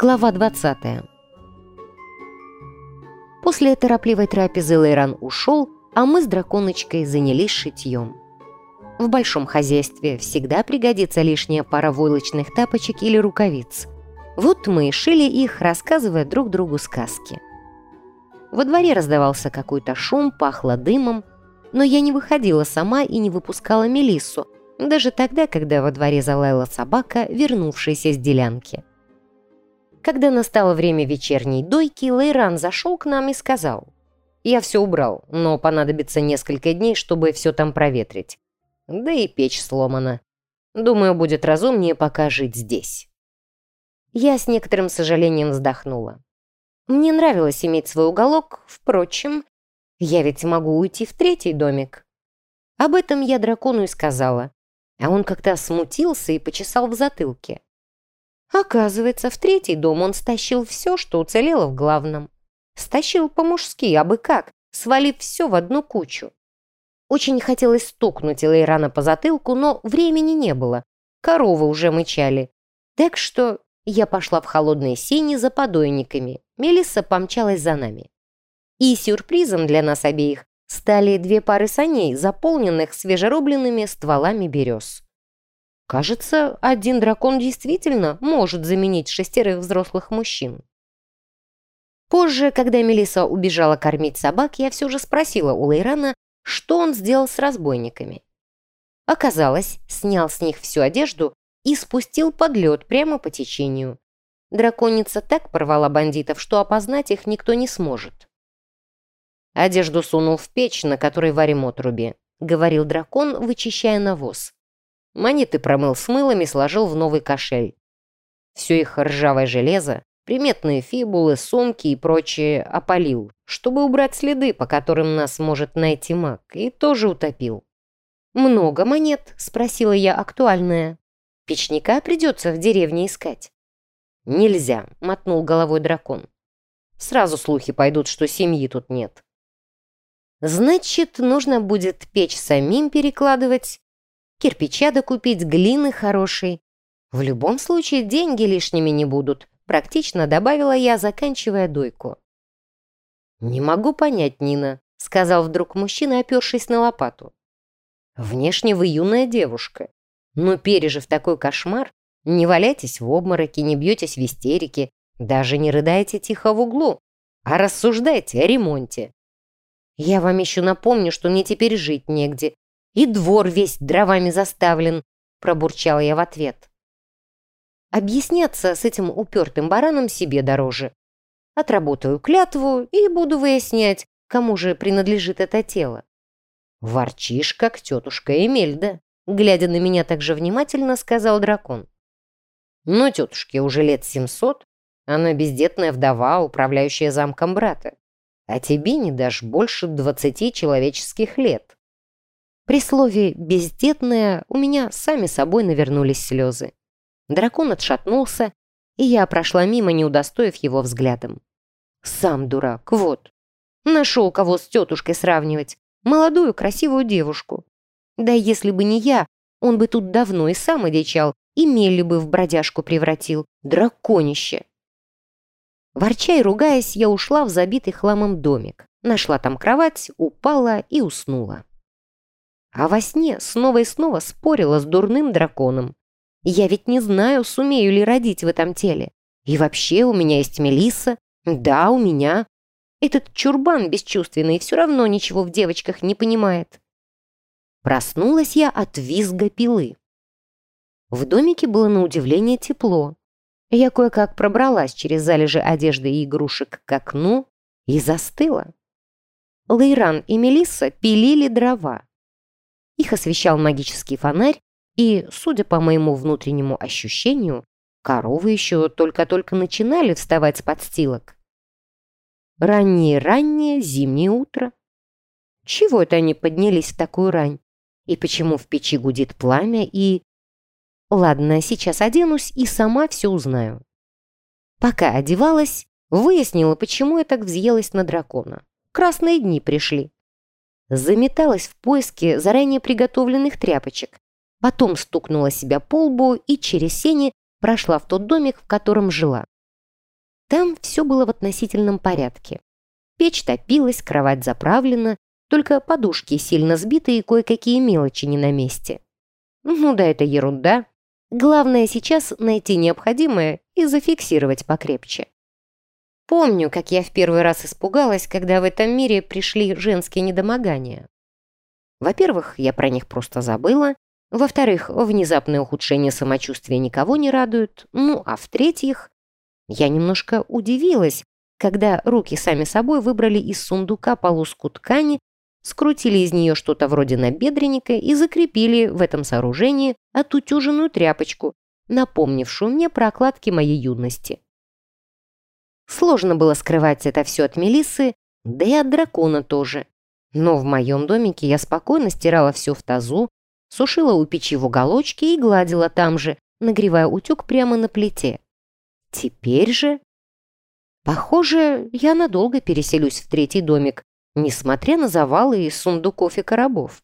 Глава 20 После торопливой трапезы Лейран ушел, а мы с драконочкой занялись шитьем. В большом хозяйстве всегда пригодится лишняя пара войлочных тапочек или рукавиц. Вот мы и шили их, рассказывая друг другу сказки. Во дворе раздавался какой-то шум, пахло дымом, но я не выходила сама и не выпускала Мелиссу, даже тогда, когда во дворе залаяла собака, вернувшаяся с делянки. Когда настало время вечерней дойки, Лейран зашел к нам и сказал. «Я все убрал, но понадобится несколько дней, чтобы все там проветрить. Да и печь сломана. Думаю, будет разумнее пока жить здесь». Я с некоторым сожалением вздохнула. Мне нравилось иметь свой уголок, впрочем, я ведь могу уйти в третий домик. Об этом я дракону и сказала, а он как-то смутился и почесал в затылке. Оказывается, в третий дом он стащил все, что уцелело в главном. Стащил по-мужски, а бы как, свалив все в одну кучу. Очень хотелось стукнуть Элейрана по затылку, но времени не было. Коровы уже мычали. Так что я пошла в холодные сени за подойниками. Мелисса помчалась за нами. И сюрпризом для нас обеих стали две пары саней, заполненных свежерубленными стволами берез. Кажется, один дракон действительно может заменить шестерых взрослых мужчин. Позже, когда Мелиса убежала кормить собак, я все же спросила у Лейрана, что он сделал с разбойниками. Оказалось, снял с них всю одежду и спустил под лед прямо по течению. Драконица так порвала бандитов, что опознать их никто не сможет. «Одежду сунул в печь, на которой варим отруби», — говорил дракон, вычищая навоз. Монеты промыл с мылом и сложил в новый кошель. Все их ржавое железо, приметные фибулы, сумки и прочее опалил, чтобы убрать следы, по которым нас может найти маг, и тоже утопил. «Много монет?» – спросила я актуальная. «Печника придется в деревне искать». «Нельзя», – мотнул головой дракон. «Сразу слухи пойдут, что семьи тут нет». «Значит, нужно будет печь самим перекладывать кирпича докупить, глины хорошей. В любом случае деньги лишними не будут, практично добавила я, заканчивая дойку. «Не могу понять, Нина», — сказал вдруг мужчина, опершись на лопату. «Внешне вы юная девушка, но пережив такой кошмар, не валяйтесь в обмороке, не бьетесь в истерике, даже не рыдайте тихо в углу, а рассуждайте о ремонте. Я вам еще напомню, что мне теперь жить негде, и двор весь дровами заставлен», – пробурчала я в ответ. Объясняться с этим упертым бараном себе дороже. Отработаю клятву и буду выяснять, кому же принадлежит это тело. Ворчишь, как тетушка Эмельда, глядя на меня так же внимательно, сказал дракон. Но тетушке уже лет семьсот, она бездетная вдова, управляющая замком брата. А тебе не дашь больше двадцати человеческих лет. При слове «бездетная» у меня сами собой навернулись слезы. Дракон отшатнулся, и я прошла мимо, не удостоив его взглядом. Сам дурак, вот. Нашел кого с тетушкой сравнивать. Молодую, красивую девушку. Да если бы не я, он бы тут давно и сам одичал, и Мелли бы в бродяжку превратил. Драконище. Ворча и ругаясь, я ушла в забитый хламом домик. Нашла там кровать, упала и уснула. А во сне снова и снова спорила с дурным драконом. Я ведь не знаю, сумею ли родить в этом теле. И вообще у меня есть Мелисса. Да, у меня. Этот чурбан бесчувственный все равно ничего в девочках не понимает. Проснулась я от визга пилы. В домике было на удивление тепло. Я кое-как пробралась через залежи одежды и игрушек к окну и застыла. Лейран и Мелисса пилили дрова. Их освещал магический фонарь, и, судя по моему внутреннему ощущению, коровы еще только-только начинали вставать с подстилок. Раннее-раннее зимнее утро. Чего это они поднялись в такую рань? И почему в печи гудит пламя и... Ладно, сейчас оденусь и сама все узнаю. Пока одевалась, выяснила, почему я так взъелась на дракона. Красные дни пришли заметалась в поиске заранее приготовленных тряпочек, потом стукнула себя по лбу и через сени прошла в тот домик, в котором жила. Там все было в относительном порядке. Печь топилась, кровать заправлена, только подушки сильно сбиты и кое-какие мелочи не на месте. Ну да, это ерунда. Главное сейчас найти необходимое и зафиксировать покрепче. Помню, как я в первый раз испугалась, когда в этом мире пришли женские недомогания. Во-первых, я про них просто забыла. Во-вторых, внезапное ухудшение самочувствия никого не радует. Ну, а в-третьих, я немножко удивилась, когда руки сами собой выбрали из сундука полоску ткани, скрутили из нее что-то вроде набедренника и закрепили в этом сооружении отутюженную тряпочку, напомнившую мне про окладки моей юности. Сложно было скрывать это все от Мелисы, да и от дракона тоже. Но в моем домике я спокойно стирала все в тазу, сушила у печи в уголочке и гладила там же, нагревая утюг прямо на плите. Теперь же... Похоже, я надолго переселюсь в третий домик, несмотря на завалы из сундуков и коробов.